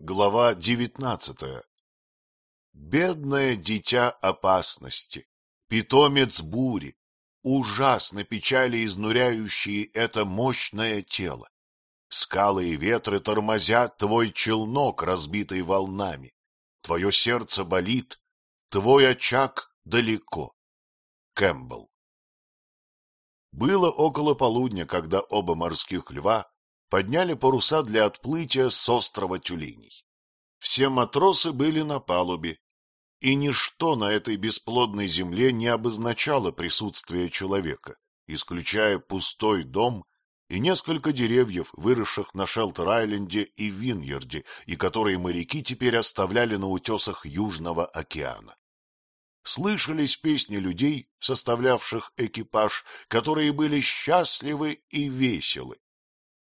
Глава девятнадцатая Бедное дитя опасности, питомец бури, ужасно печали изнуряющие это мощное тело. Скалы и ветры тормозят твой челнок, разбитый волнами. Твое сердце болит, твой очаг далеко. Кэмпбелл Было около полудня, когда оба морских льва подняли паруса для отплытия с острова Тюленей. Все матросы были на палубе, и ничто на этой бесплодной земле не обозначало присутствие человека, исключая пустой дом и несколько деревьев, выросших на Шелтер-Айленде и Виньерде, и которые моряки теперь оставляли на утесах Южного океана. Слышались песни людей, составлявших экипаж, которые были счастливы и веселы.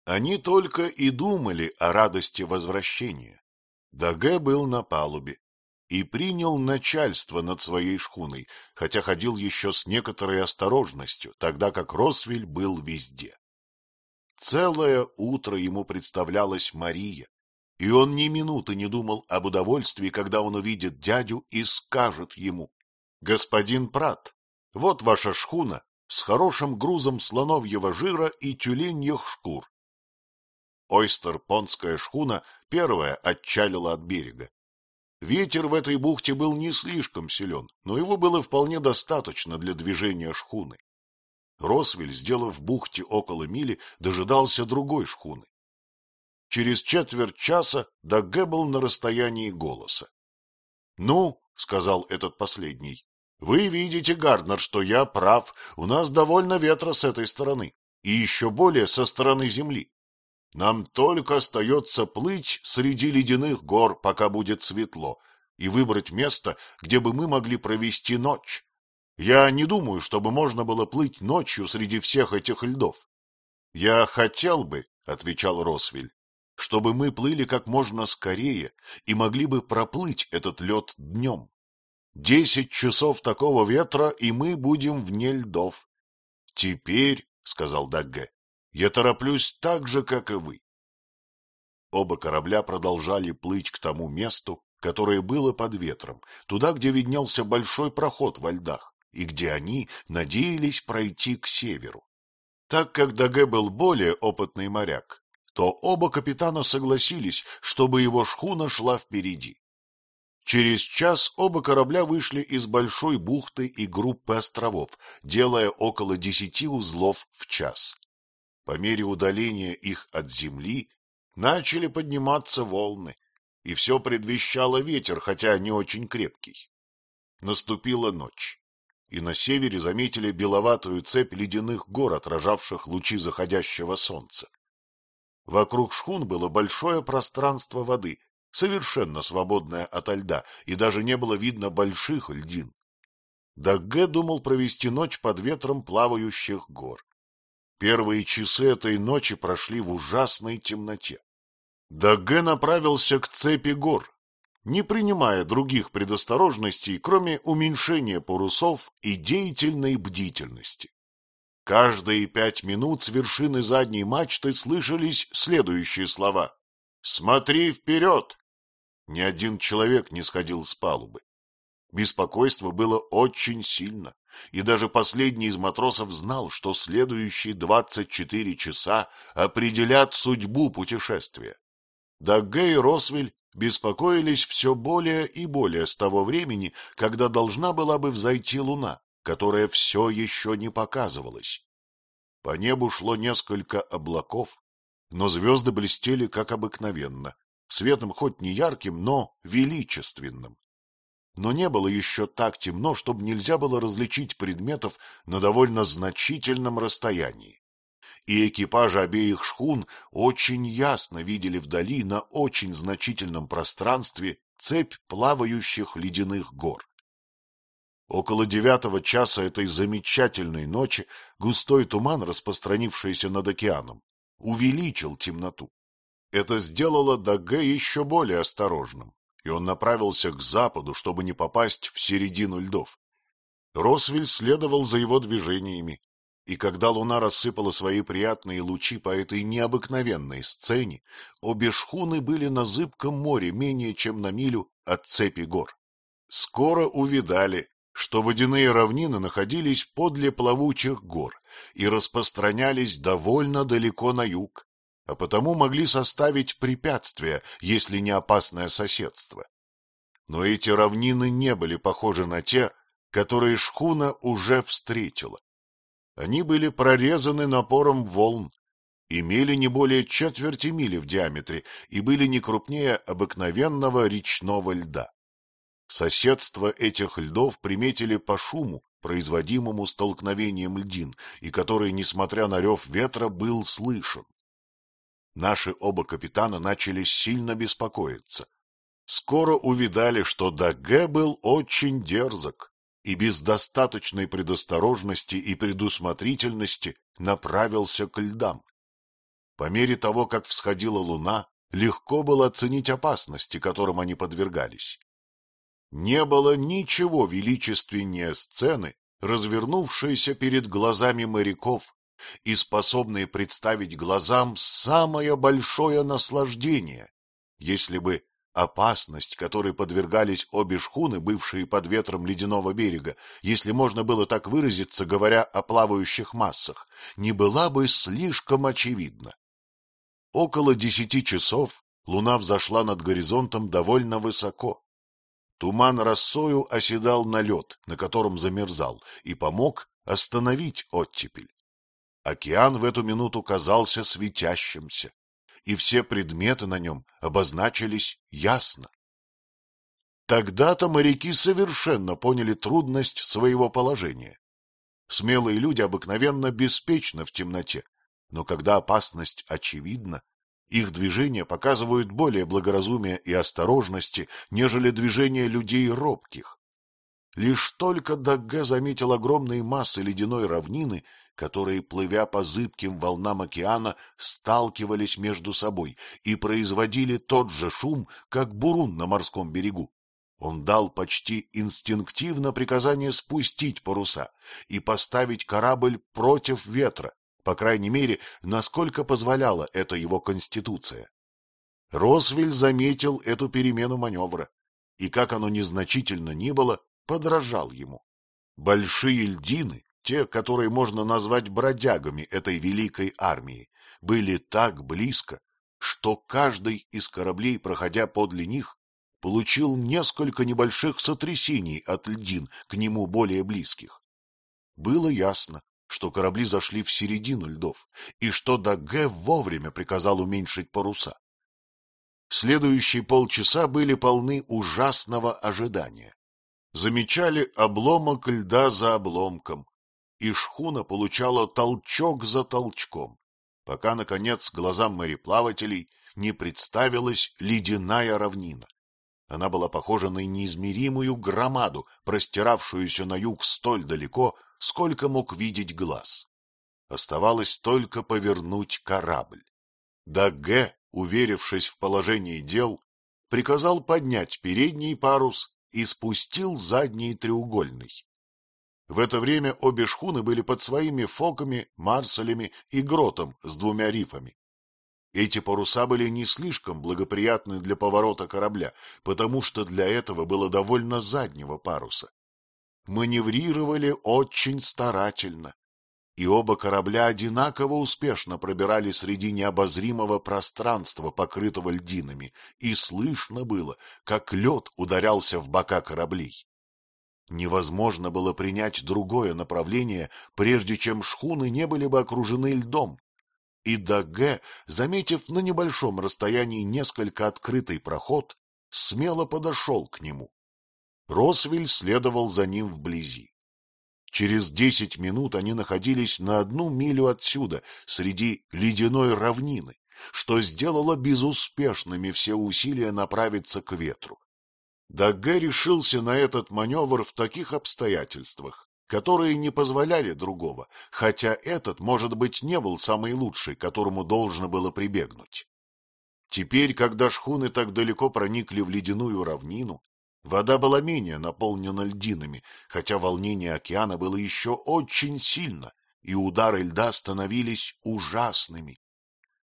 Они только и думали о радости возвращения. Даге был на палубе и принял начальство над своей шхуной, хотя ходил еще с некоторой осторожностью, тогда как Росвель был везде. Целое утро ему представлялась Мария, и он ни минуты не думал об удовольствии, когда он увидит дядю и скажет ему, «Господин Прат, вот ваша шхуна с хорошим грузом слоновьего жира и тюленьих шкур. Ойстер-понская шхуна первая отчалила от берега. Ветер в этой бухте был не слишком силен, но его было вполне достаточно для движения шхуны. Росвель, сделав в бухте около мили, дожидался другой шхуны. Через четверть часа Дагге был на расстоянии голоса. — Ну, — сказал этот последний, — вы видите, Гарднер, что я прав, у нас довольно ветра с этой стороны, и еще более со стороны земли. Нам только остается плыть среди ледяных гор, пока будет светло, и выбрать место, где бы мы могли провести ночь. Я не думаю, чтобы можно было плыть ночью среди всех этих льдов. — Я хотел бы, — отвечал Росвель, — чтобы мы плыли как можно скорее и могли бы проплыть этот лед днем. Десять часов такого ветра, и мы будем вне льдов. — Теперь, — сказал Дагге, я тороплюсь так же, как и вы. Оба корабля продолжали плыть к тому месту, которое было под ветром, туда, где виднелся большой проход во льдах, и где они надеялись пройти к северу. Так как Даге был более опытный моряк, то оба капитана согласились, чтобы его шхуна шла впереди. Через час оба корабля вышли из большой бухты и группы островов, делая около десяти узлов в час. По мере удаления их от земли начали подниматься волны, и все предвещало ветер, хотя не очень крепкий. Наступила ночь, и на севере заметили беловатую цепь ледяных гор, отражавших лучи заходящего солнца. Вокруг шхун было большое пространство воды, совершенно свободное ото льда, и даже не было видно больших льдин. Дагге думал провести ночь под ветром плавающих гор. Первые часы этой ночи прошли в ужасной темноте. Даге направился к цепи гор, не принимая других предосторожностей, кроме уменьшения парусов и деятельной бдительности. Каждые пять минут с вершины задней мачты слышались следующие слова. «Смотри вперед!» Ни один человек не сходил с палубы. Беспокойство было очень сильно и даже последний из матросов знал, что следующие двадцать четыре часа определят судьбу путешествия. Дагге и Росвель беспокоились все более и более с того времени, когда должна была бы взойти луна, которая все еще не показывалась. По небу шло несколько облаков, но звезды блестели, как обыкновенно, светом хоть не ярким, но величественным но не было еще так темно, чтобы нельзя было различить предметов на довольно значительном расстоянии. И экипажи обеих шхун очень ясно видели вдали на очень значительном пространстве цепь плавающих ледяных гор. Около девятого часа этой замечательной ночи густой туман, распространившийся над океаном, увеличил темноту. Это сделало Даге еще более осторожным и он направился к западу, чтобы не попасть в середину льдов. Росвель следовал за его движениями, И когда луна рассыпала свои приятные лучи по этой необыкновенной сцене, обе шхуны были на зыбком море менее чем на милю от цепи гор. Скоро увидали, что водяные равнины находились подле плавучих гор и распространялись довольно далеко на юг, а потому могли составить препятствие, если не опасное соседство. Но эти равнины не были похожи на те, которые шхуна уже встретила. Они были прорезаны напором волн, имели не более четверти мили в диаметре и были не крупнее обыкновенного речного льда. Соседство этих льдов приметили по шуму, производимому столкновением льдин, и который, несмотря на рев ветра, был слышен. Наши оба капитана начали сильно беспокоиться. Скоро увидали, что Даге был очень дерзок и без достаточной предосторожности и предусмотрительности направился к льдам. По мере того, как всходила луна, легко было оценить опасности, которым они подвергались. Не было ничего величественнее сцены, развернувшейся перед глазами моряков и способной представить глазам самое большое наслаждение, если бы опасность, которой подвергались обе шхуны, бывшие под ветром ледяного берега, если можно было так выразиться, говоря о плавающих массах, не была бы слишком очевидна. Около десяти часов луна взошла над горизонтом довольно высоко, Туман росою оседал на лед, на котором замерзал, и помог остановить оттепель. Океан в эту минуту казался светящимся, и все предметы на нем обозначились ясно. Тогда-то моряки совершенно поняли трудность своего положения. Смелые люди обыкновенно беспечны в темноте, но когда опасность очевидна, их движения показывают более благоразумия и осторожности, нежели движения людей робких. Лишь только Дагге заметил огромные массы ледяной равнины, которые, плывя по зыбким волнам океана, сталкивались между собой и производили тот же шум, как бурун на морском берегу. Он дал почти инстинктивно приказание спустить паруса и поставить корабль против ветра, по крайней мере, насколько позволяла это его конституция. Росвель заметил эту перемену маневра, и, как оно незначительно ни было, подражал ему. Большие льдины, те, которые можно назвать бродягами этой великой армии, были так близко, что каждый из кораблей, проходя подле них, получил несколько небольших сотрясений от льдин к нему более близких. Было ясно, что корабли зашли в середину льдов и что Даге вовремя приказал уменьшить паруса. Следующие полчаса были полны ужасного ожидания. Замечали обломок льда за обломком, и шхуна получала толчок за толчком, пока, наконец, глазам мореплавателей не представилась ледяная равнина. Она была похожа на неизмеримую громаду, простиравшуюся на юг столь далеко, сколько мог видеть глаз. Оставалось только повернуть корабль. Даге, уверившись в положении дел, приказал поднять передний парус и спустил задний треугольный. В это время обе шхуны были под своими фоками, марселями и гротом с двумя рифами. Эти паруса были не слишком благоприятны для поворота корабля, потому что для этого было довольно заднего паруса маневрировали очень старательно, и оба корабля одинаково успешно пробирали среди необозримого пространства, покрытого льдинами, и слышно было, как лед ударялся в бока кораблей. Невозможно было принять другое направление, прежде чем шхуны не были бы окружены льдом. И Даге, заметив на небольшом расстоянии несколько открытый проход, смело подошел к нему. Росвель следовал за ним вблизи. Через десять минут они находились на одну милю отсюда, среди ледяной равнины, что сделало безуспешными все усилия направиться к ветру. Дагге решился на этот маневр в таких обстоятельствах, которые не позволяли другого, хотя этот, может быть, не был самый лучший, которому должно было прибегнуть. Теперь, когда шхуны так далеко проникли в ледяную равнину, Вода была менее наполнена льдинами, хотя волнение океана было еще очень сильно, и удары льда становились ужасными.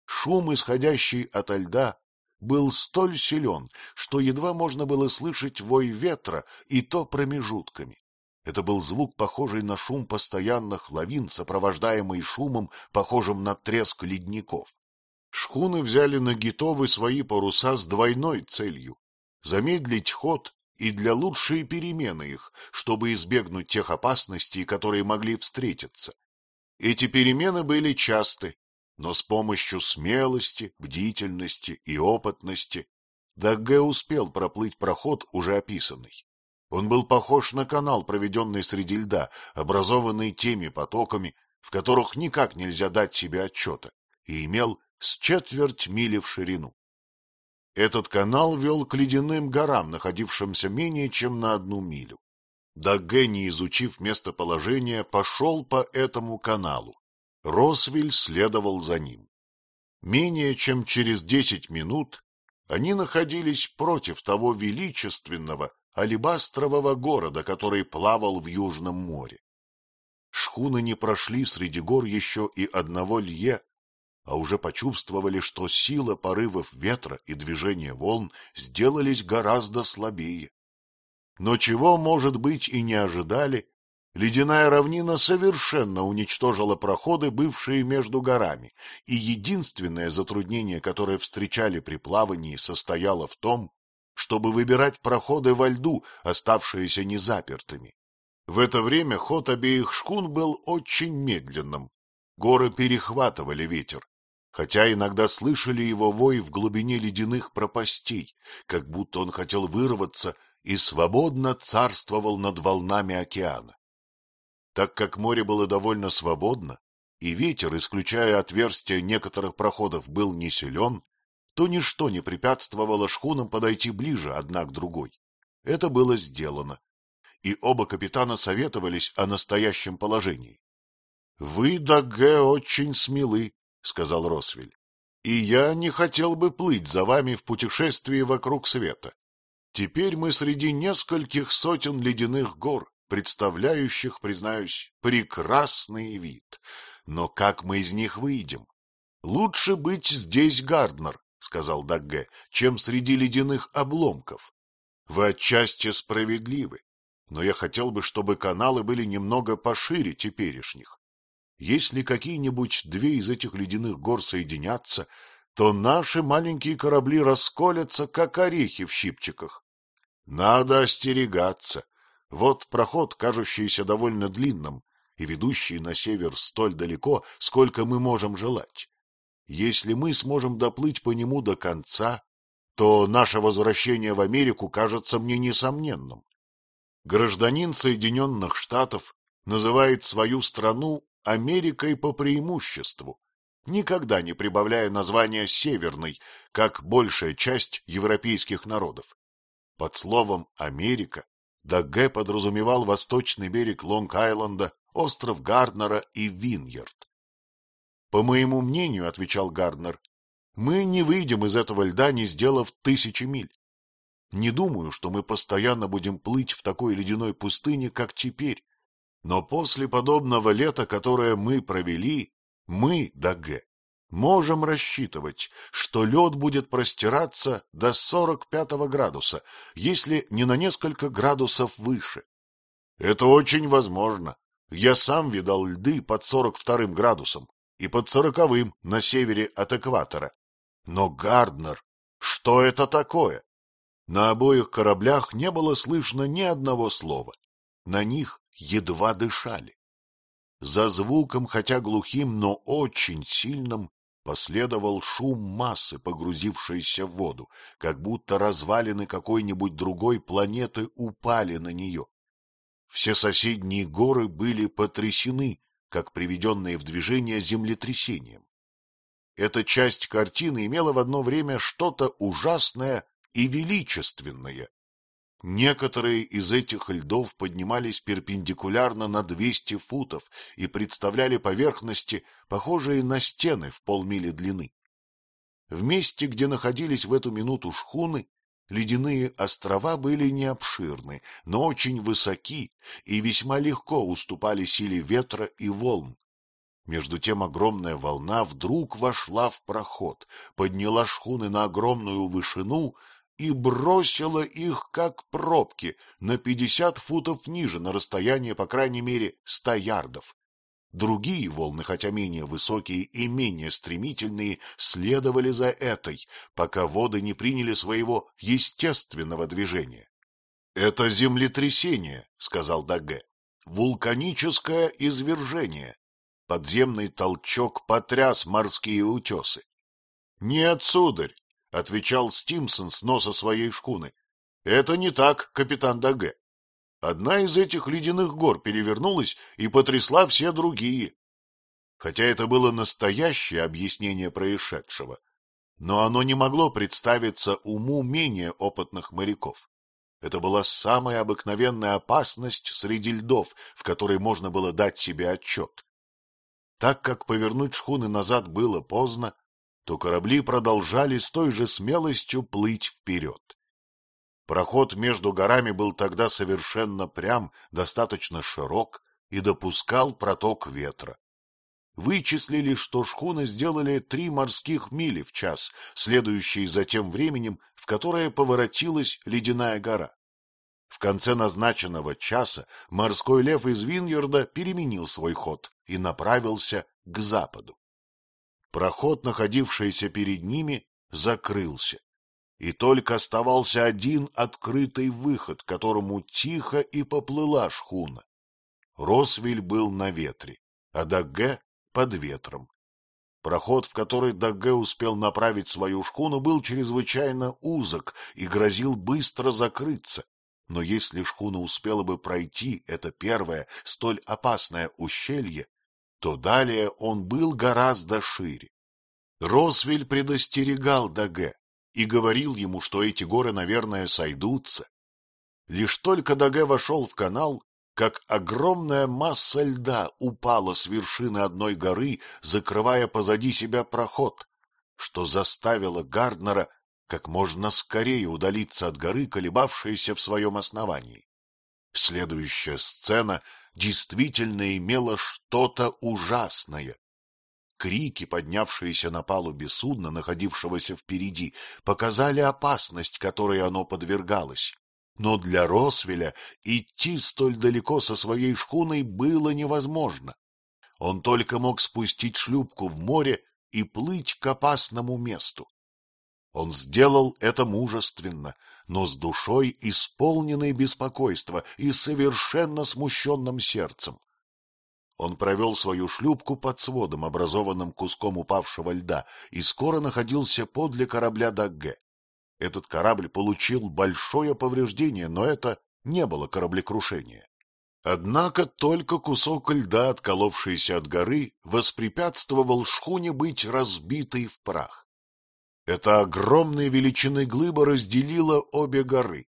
Шум, исходящий от льда, был столь силен, что едва можно было слышать вой ветра, и то промежутками. Это был звук, похожий на шум постоянных лавин, сопровождаемый шумом, похожим на треск ледников. Шхуны взяли на гитовы свои паруса с двойной целью — замедлить ход и для лучшей перемены их, чтобы избегнуть тех опасностей, которые могли встретиться. Эти перемены были часты, но с помощью смелости, бдительности и опытности Дагге успел проплыть проход, уже описанный. Он был похож на канал, проведенный среди льда, образованный теми потоками, в которых никак нельзя дать себе отчета, и имел с четверть мили в ширину. Этот канал вел к ледяным горам, находившимся менее чем на одну милю. Дагге, не изучив местоположение, пошел по этому каналу. Росвель следовал за ним. Менее чем через десять минут они находились против того величественного алебастрового города, который плавал в Южном море. Шхуны не прошли среди гор еще и одного лье, а уже почувствовали, что сила порывов ветра и движения волн сделались гораздо слабее. Но чего, может быть, и не ожидали, ледяная равнина совершенно уничтожила проходы, бывшие между горами, и единственное затруднение, которое встречали при плавании, состояло в том, чтобы выбирать проходы во льду, оставшиеся незапертыми. В это время ход обеих шкун был очень медленным. Горы перехватывали ветер, хотя иногда слышали его вой в глубине ледяных пропастей, как будто он хотел вырваться и свободно царствовал над волнами океана. Так как море было довольно свободно, и ветер, исключая отверстия некоторых проходов, был не силен, то ничто не препятствовало шхунам подойти ближе одна к другой. Это было сделано, и оба капитана советовались о настоящем положении. — Вы, Даге, очень смелы, — сказал Росвель, — и я не хотел бы плыть за вами в путешествии вокруг света. Теперь мы среди нескольких сотен ледяных гор, представляющих, признаюсь, прекрасный вид. Но как мы из них выйдем? Лучше быть здесь, Гарднер, — сказал Дагге, — чем среди ледяных обломков. Вы отчасти справедливы, но я хотел бы, чтобы каналы были немного пошире теперешних. Если какие-нибудь две из этих ледяных гор соединятся, то наши маленькие корабли расколятся, как орехи в щипчиках. Надо остерегаться. Вот проход, кажущийся довольно длинным, и ведущий на север столь далеко, сколько мы можем желать. Если мы сможем доплыть по нему до конца, то наше возвращение в Америку кажется мне несомненным. Гражданин Соединенных Штатов называет свою страну Америкой по преимуществу, никогда не прибавляя названия «северной», как большая часть европейских народов. Под словом «Америка» Дагге подразумевал восточный берег Лонг-Айленда, остров Гарднера и Виньерд. По моему мнению, — отвечал Гарднер, — мы не выйдем из этого льда, не сделав тысячи миль. Не думаю, что мы постоянно будем плыть в такой ледяной пустыне, как теперь, но после подобного лета, которое мы провели, мы, Даге, можем рассчитывать, что лед будет простираться до 45 градуса, если не на несколько градусов выше. Это очень возможно. Я сам видал льды под 42 градусом и под 40 на севере от экватора. Но, Гарднер, что это такое? На обоих кораблях не было слышно ни одного слова. На них едва дышали. За звуком, хотя глухим, но очень сильным, последовал шум массы, погрузившейся в воду, как будто развалины какой-нибудь другой планеты упали на нее. Все соседние горы были потрясены, как приведенные в движение землетрясением. Эта часть картины имела в одно время что-то ужасное и величественное, Некоторые из этих льдов поднимались перпендикулярно на 200 футов и представляли поверхности, похожие на стены в полмили длины. В месте, где находились в эту минуту шхуны, ледяные острова были не обширны, но очень высоки и весьма легко уступали силе ветра и волн. Между тем огромная волна вдруг вошла в проход, подняла шхуны на огромную вышину и бросила их, как пробки, на пятьдесят футов ниже, на расстояние, по крайней мере, ста ярдов. Другие волны, хотя менее высокие и менее стремительные, следовали за этой, пока воды не приняли своего естественного движения. — Это землетрясение, — сказал Даге, — вулканическое извержение. Подземный толчок потряс морские утесы. — Нет, сударь, — отвечал Стимсон с носа своей шкуны. — Это не так, капитан Даге. Одна из этих ледяных гор перевернулась и потрясла все другие. Хотя это было настоящее объяснение происшедшего, но оно не могло представиться уму менее опытных моряков. Это была самая обыкновенная опасность среди льдов, в которой можно было дать себе отчет. Так как повернуть шхуны назад было поздно, то корабли продолжали с той же смелостью плыть вперед. Проход между горами был тогда совершенно прям, достаточно широк и допускал проток ветра. Вычислили, что шхуны сделали три морских мили в час, следующие за тем временем, в которое поворотилась ледяная гора. В конце назначенного часа морской лев из Виньерда переменил свой ход и направился к западу. Проход, находившийся перед ними, закрылся и только оставался один открытый выход, к которому тихо и поплыла шхуна. Росвель был на ветре, а Дагге — под ветром. Проход, в который Дагге успел направить свою шхуну, был чрезвычайно узок и грозил быстро закрыться. Но если шхуна успела бы пройти это первое, столь опасное ущелье, то далее он был гораздо шире. Росвель предостерегал Даге, и говорил ему, что эти горы, наверное, сойдутся. Лишь только Даге вошел в канал, как огромная масса льда упала с вершины одной горы, закрывая позади себя проход, что заставило Гарднера как можно скорее удалиться от горы, колебавшейся в своем основании. Следующая сцена действительно имела что-то ужасное. Крики, поднявшиеся на палубе судна, находившегося впереди, показали опасность, которой оно подвергалось. Но для Росвеля идти столь далеко со своей шхуной было невозможно. Он только мог спустить шлюпку в море и плыть к опасному месту. Он сделал это мужественно, но с душой, исполненной беспокойства и совершенно смущенным сердцем. Он провел свою шлюпку под сводом, образованным куском упавшего льда, и скоро находился подле корабля Дагге. Этот корабль получил большое повреждение, но это не было кораблекрушение. Однако только кусок льда, отколовшийся от горы, воспрепятствовал шхуне быть разбитой в прах. Эта огромная величины глыба разделила обе горы,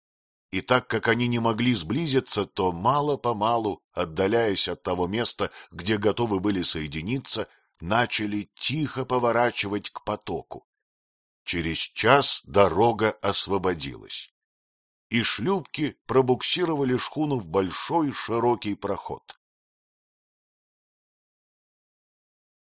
и так как они не могли сблизиться, то мало-помалу, отдаляясь от того места, где готовы были соединиться, начали тихо поворачивать к потоку. Через час дорога освободилась, и шлюпки пробуксировали шхуну в большой широкий проход.